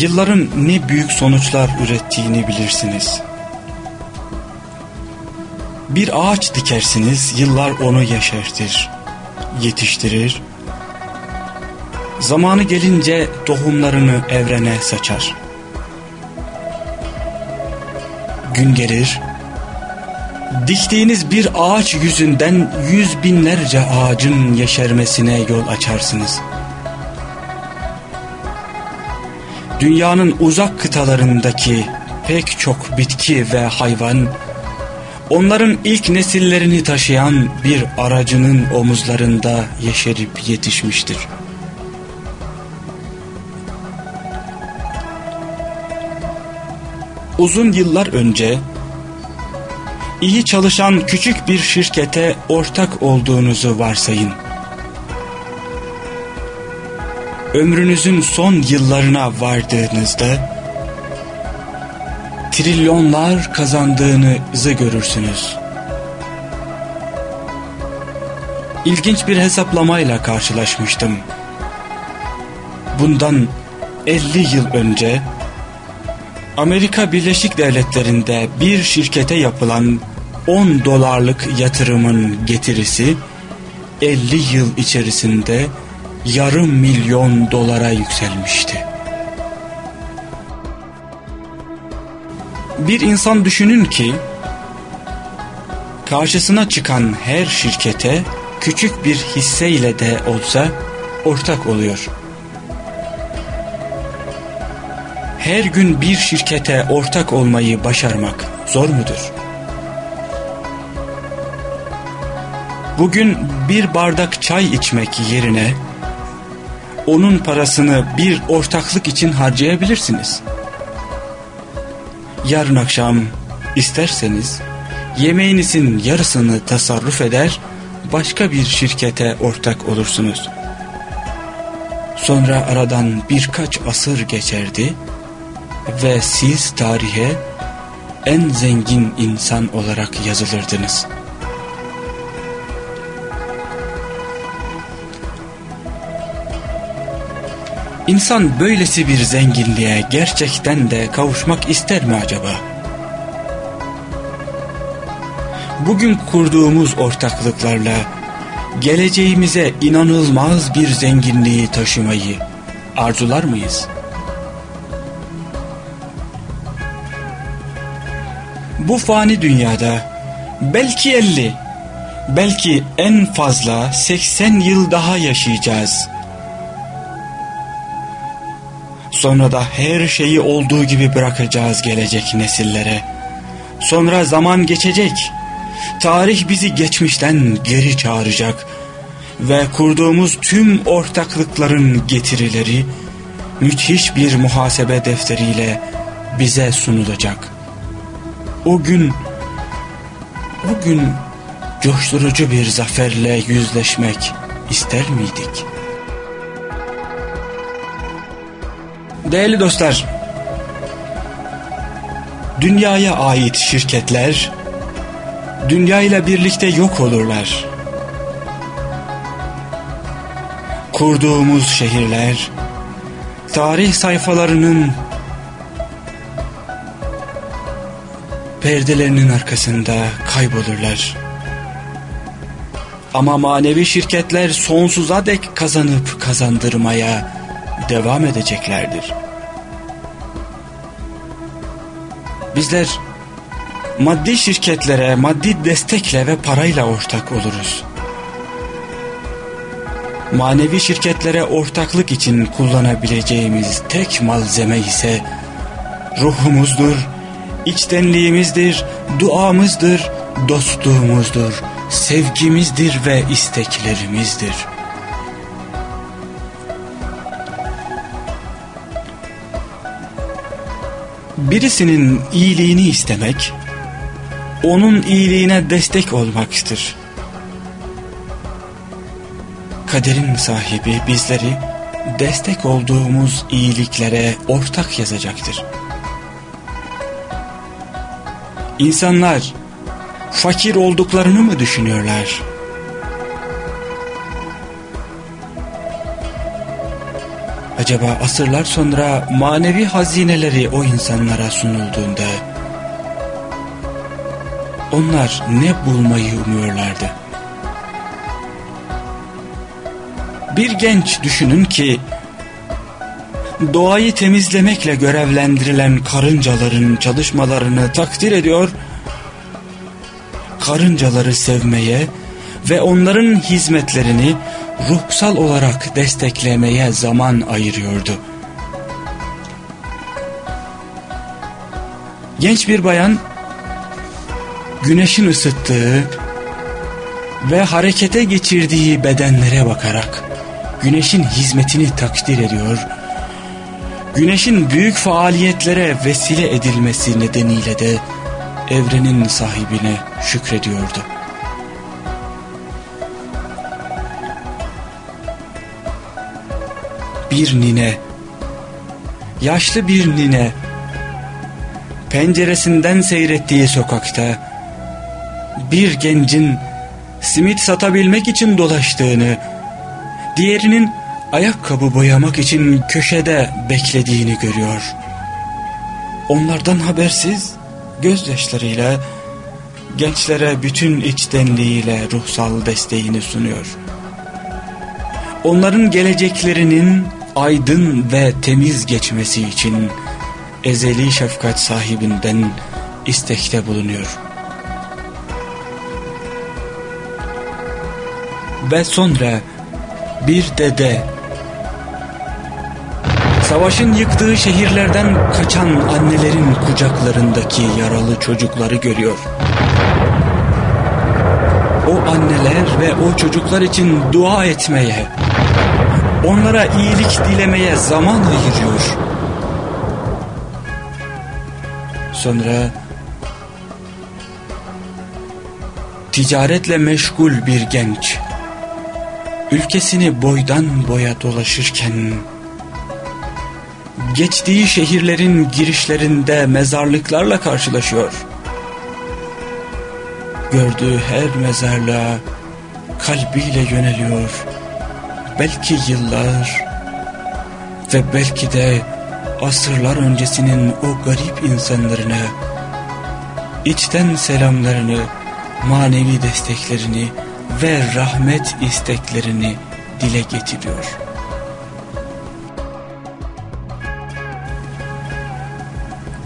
yılların ne büyük sonuçlar ürettiğini bilirsiniz. Bir ağaç dikersiniz, yıllar onu yeşertir, yetiştirir. Zamanı gelince tohumlarını evrene saçar. Gün gelir, diktiğiniz bir ağaç yüzünden yüz binlerce ağacın yeşermesine yol açarsınız.'' Dünyanın uzak kıtalarındaki pek çok bitki ve hayvan, onların ilk nesillerini taşıyan bir aracının omuzlarında yeşerip yetişmiştir. Uzun yıllar önce, iyi çalışan küçük bir şirkete ortak olduğunuzu varsayın. Ömrünüzün son yıllarına vardığınızda trilyonlar kazandığınızı görürsünüz. İlginç bir hesaplamayla karşılaşmıştım. Bundan 50 yıl önce Amerika Birleşik Devletleri'nde bir şirkete yapılan 10 dolarlık yatırımın getirisi 50 yıl içerisinde yarım milyon dolara yükselmişti. Bir insan düşünün ki karşısına çıkan her şirkete küçük bir hisseyle de olsa ortak oluyor. Her gün bir şirkete ortak olmayı başarmak zor mudur? Bugün bir bardak çay içmek yerine onun parasını bir ortaklık için harcayabilirsiniz. Yarın akşam isterseniz yemeğinizin yarısını tasarruf eder, başka bir şirkete ortak olursunuz. Sonra aradan birkaç asır geçerdi ve siz tarihe en zengin insan olarak yazılırdınız.'' İnsan böylesi bir zenginliğe gerçekten de kavuşmak ister mi acaba? Bugün kurduğumuz ortaklıklarla geleceğimize inanılmaz bir zenginliği taşımayı arzular mıyız? Bu fani dünyada belki 50, belki en fazla 80 yıl daha yaşayacağız. Sonra da her şeyi olduğu gibi bırakacağız gelecek nesillere. Sonra zaman geçecek. Tarih bizi geçmişten geri çağıracak. Ve kurduğumuz tüm ortaklıkların getirileri müthiş bir muhasebe defteriyle bize sunulacak. O gün, bugün coşturucu bir zaferle yüzleşmek ister miydik?'' Değerli dostlar, dünyaya ait şirketler, dünya ile birlikte yok olurlar. Kurduğumuz şehirler, tarih sayfalarının perdelerinin arkasında kaybolurlar. Ama manevi şirketler sonsuza dek kazanıp kazandırmaya devam edeceklerdir. Bizler maddi şirketlere maddi destekle ve parayla ortak oluruz. Manevi şirketlere ortaklık için kullanabileceğimiz tek malzeme ise ruhumuzdur, içtenliğimizdir, duamızdır, dostluğumuzdur, sevgimizdir ve isteklerimizdir.'' Birisinin iyiliğini istemek, onun iyiliğine destek olmaktır. Kaderin sahibi bizleri destek olduğumuz iyiliklere ortak yazacaktır. İnsanlar fakir olduklarını mı düşünüyorlar? Acaba asırlar sonra manevi hazineleri o insanlara sunulduğunda onlar ne bulmayı umuyorlardı? Bir genç düşünün ki doğayı temizlemekle görevlendirilen karıncaların çalışmalarını takdir ediyor, karıncaları sevmeye ve onların hizmetlerini ruhsal olarak desteklemeye zaman ayırıyordu. Genç bir bayan güneşin ısıttığı ve harekete geçirdiği bedenlere bakarak güneşin hizmetini takdir ediyor, güneşin büyük faaliyetlere vesile edilmesi nedeniyle de evrenin sahibine şükrediyordu. Bir nine, yaşlı bir nine, penceresinden seyrettiği sokakta, bir gencin simit satabilmek için dolaştığını, diğerinin ayakkabı boyamak için köşede beklediğini görüyor. Onlardan habersiz gözyaşlarıyla gençlere bütün içtenliğiyle ruhsal desteğini sunuyor. Onların geleceklerinin aydın ve temiz geçmesi için ezeli şefkat sahibinden istekte bulunuyor. Ve sonra bir dede savaşın yıktığı şehirlerden kaçan annelerin kucaklarındaki yaralı çocukları görüyor. O anneler ve o çocuklar için dua etmeye, onlara iyilik dilemeye zaman ayırıyor. Sonra ticaretle meşgul bir genç ülkesini boydan boya dolaşırken geçtiği şehirlerin girişlerinde mezarlıklarla karşılaşıyor. Gördüğü her mezarlığa kalbiyle yöneliyor. Belki yıllar ve belki de asırlar öncesinin o garip insanlarına içten selamlarını, manevi desteklerini ve rahmet isteklerini dile getiriyor.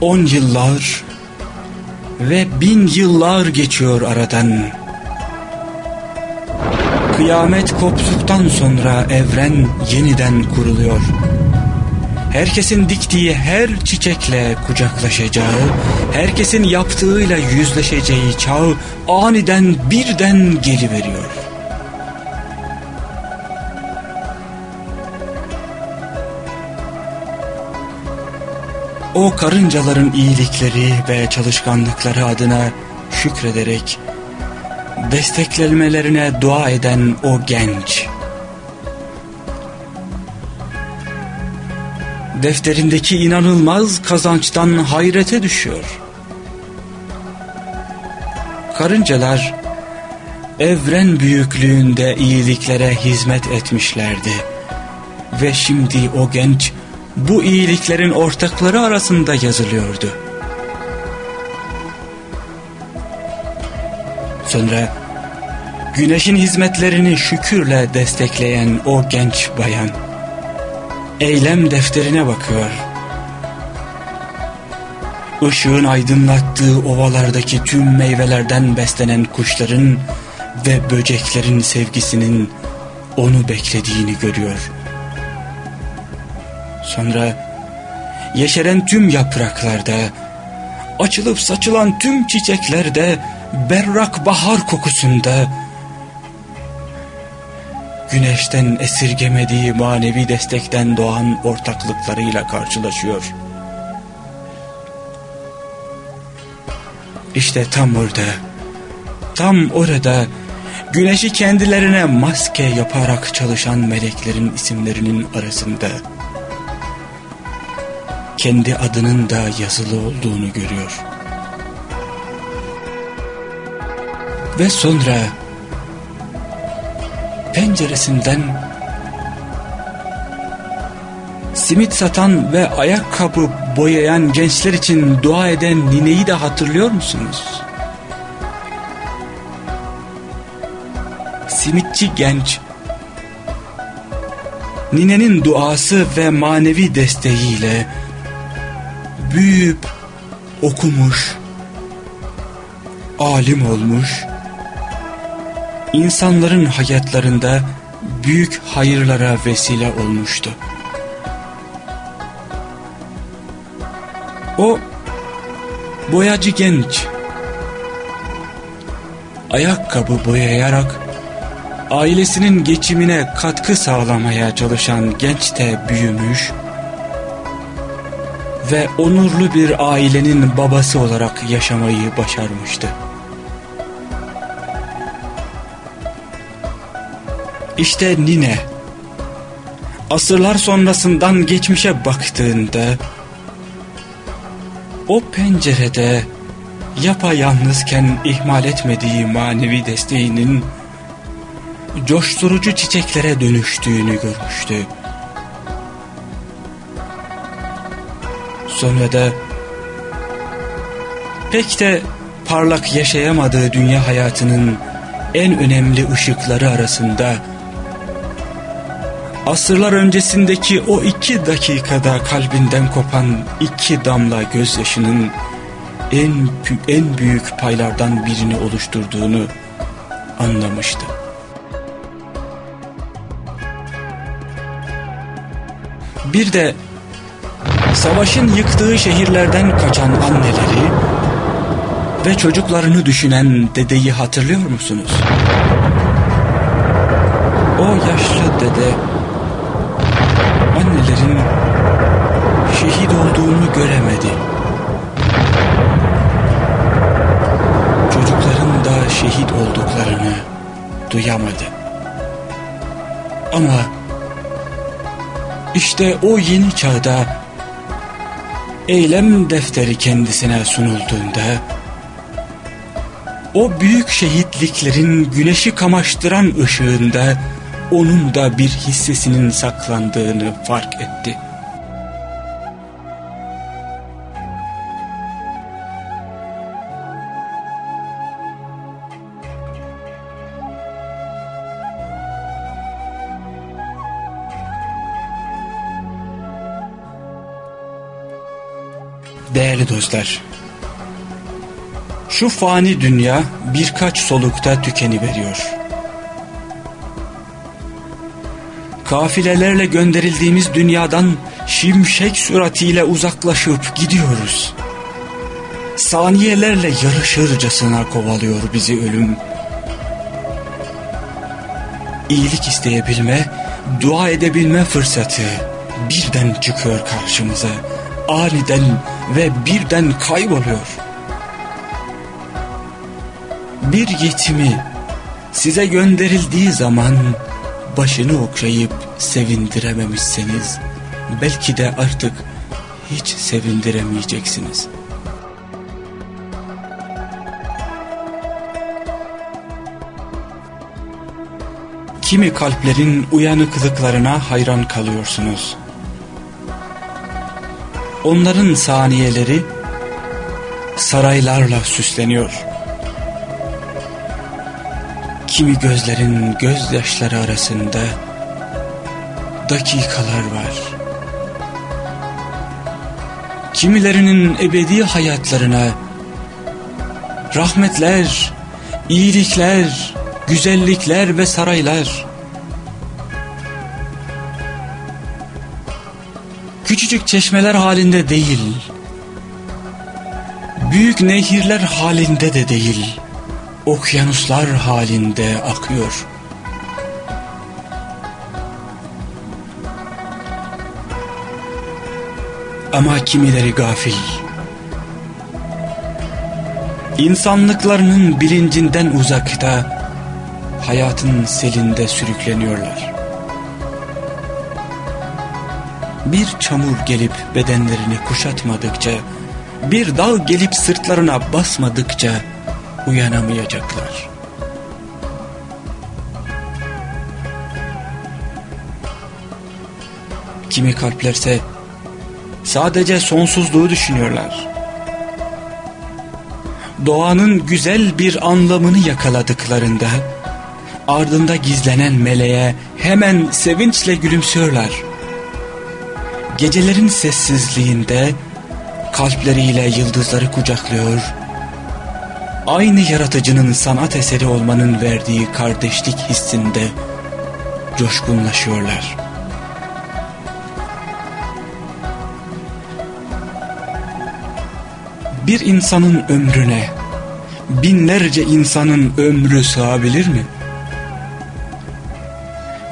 On yıllar ve bin yıllar geçiyor aradan. Kıyamet koptuktan sonra evren yeniden kuruluyor. Herkesin diktiği her çiçekle kucaklaşacağı, herkesin yaptığıyla yüzleşeceği çağ aniden birden geliveriyor. O karıncaların iyilikleri ve çalışkanlıkları adına şükrederek desteklenmelerine dua eden o genç defterindeki inanılmaz kazançtan hayrete düşüyor. Karıncalar evren büyüklüğünde iyiliklere hizmet etmişlerdi. Ve şimdi o genç bu iyiliklerin ortakları arasında yazılıyordu. Sonra güneşin hizmetlerini şükürle destekleyen o genç bayan eylem defterine bakıyor. Işığın aydınlattığı ovalardaki tüm meyvelerden beslenen kuşların ve böceklerin sevgisinin onu beklediğini görüyor. Sonra yeşeren tüm yapraklarda, açılıp saçılan tüm çiçeklerde, berrak bahar kokusunda, güneşten esirgemediği manevi destekten doğan ortaklıklarıyla karşılaşıyor. İşte tam orada, tam orada güneşi kendilerine maske yaparak çalışan meleklerin isimlerinin arasında kendi adının da yazılı olduğunu görüyor. Ve sonra penceresinden simit satan ve ayakkabı boyayan gençler için dua eden nineyi de hatırlıyor musunuz? Simitçi genç ninenin duası ve manevi desteğiyle büyüyüp okumuş, alim olmuş, insanların hayatlarında büyük hayırlara vesile olmuştu. O boyacı genç ayakkabı boyayarak ailesinin geçimine katkı sağlamaya çalışan genç de büyümüş ve onurlu bir ailenin babası olarak yaşamayı başarmıştı. İşte Nine asırlar sonrasından geçmişe baktığında o pencerede yapayalnızken ihmal etmediği manevi desteğinin coşturucu çiçeklere dönüştüğünü görmüştü. Sonra da pek de parlak yaşayamadığı dünya hayatının en önemli ışıkları arasında asırlar öncesindeki o iki dakikada kalbinden kopan iki damla gözyaşının en, en büyük paylardan birini oluşturduğunu anlamıştı. Bir de savaşın yıktığı şehirlerden kaçan anneleri ve çocuklarını düşünen dedeyi hatırlıyor musunuz? O yaşlı dede annelerin şehit olduğunu göremedi. Çocukların da şehit olduklarını duyamadı. Ama işte o yeni çağda eylem defteri kendisine sunulduğunda o büyük şehitliklerin güneşi kamaştıran ışığında onun da bir hissesinin saklandığını fark etti. Değerli dostlar, şu fani dünya birkaç solukta tükeni veriyor. Kafilelerle gönderildiğimiz dünyadan şimşek süratiyle uzaklaşıp gidiyoruz. Saniyelerle yarışırcasına kovalıyor bizi ölüm. İyilik isteyebilme, dua edebilme fırsatı birden çıkıyor karşımıza. Aniden ve birden kayboluyor. Bir yetimi size gönderildiği zaman başını okşayıp sevindirememişseniz belki de artık hiç sevindiremeyeceksiniz. Kimi kalplerin uyanıklıklarına hayran kalıyorsunuz. Onların saniyeleri saraylarla süsleniyor kimi gözlerin gözyaşları arasında dakikalar var. Kimilerinin ebedi hayatlarına rahmetler, iyilikler, güzellikler ve saraylar küçücük çeşmeler halinde değil, büyük nehirler halinde de değil okyanuslar halinde akıyor. Ama kimileri gafil. insanlıklarının bilincinden uzakta, hayatın selinde sürükleniyorlar. Bir çamur gelip bedenlerini kuşatmadıkça, bir dağ gelip sırtlarına basmadıkça uyanamayacaklar. Kimi kalplerse sadece sonsuzluğu düşünüyorlar. Doğanın güzel bir anlamını yakaladıklarında ardında gizlenen meleğe hemen sevinçle gülümsüyorlar. Gecelerin sessizliğinde kalpleriyle yıldızları kucaklıyor, aynı yaratıcının sanat eseri olmanın verdiği kardeşlik hissinde coşkunlaşıyorlar. Bir insanın ömrüne binlerce insanın ömrü sığabilir mi?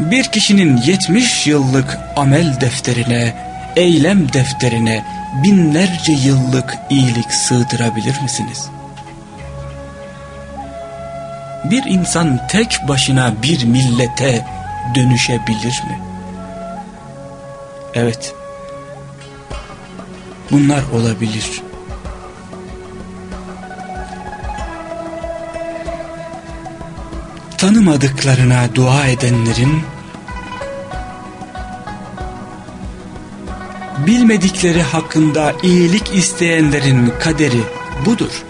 Bir kişinin yetmiş yıllık amel defterine, eylem defterine binlerce yıllık iyilik sığdırabilir misiniz? Bir insan tek başına bir millete dönüşebilir mi? Evet. Bunlar olabilir. Tanımadıklarına dua edenlerin bilmedikleri hakkında iyilik isteyenlerin kaderi budur.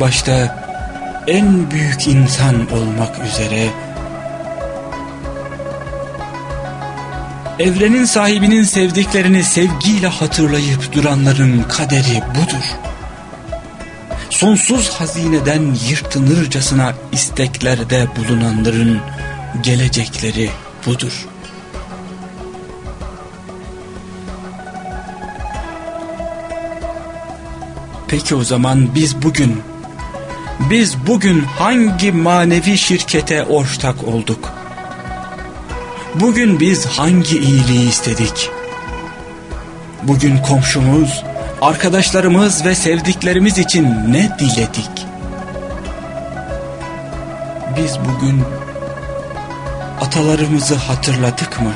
Başta en büyük insan olmak üzere evrenin sahibinin sevdiklerini sevgiyle hatırlayıp duranların kaderi budur. Sonsuz hazineden yırtınırcasına isteklerde bulunanların gelecekleri budur. Peki o zaman biz bugün, biz bugün hangi manevi şirkete ortak olduk? Bugün biz hangi iyiliği istedik? Bugün komşumuz, arkadaşlarımız ve sevdiklerimiz için ne diledik? Biz bugün atalarımızı hatırladık mı?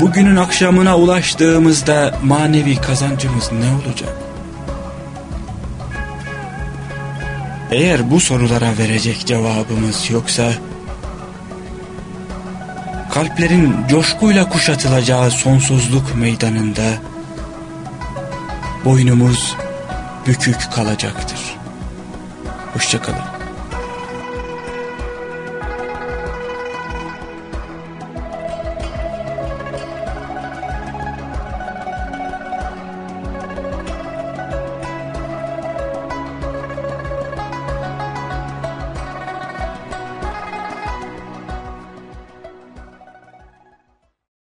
bugünün akşamına ulaştığımızda manevi kazancımız ne olacak? Eğer bu sorulara verecek cevabımız yoksa, kalplerin coşkuyla kuşatılacağı sonsuzluk meydanında, boynumuz bükük kalacaktır. Hoşçakalın.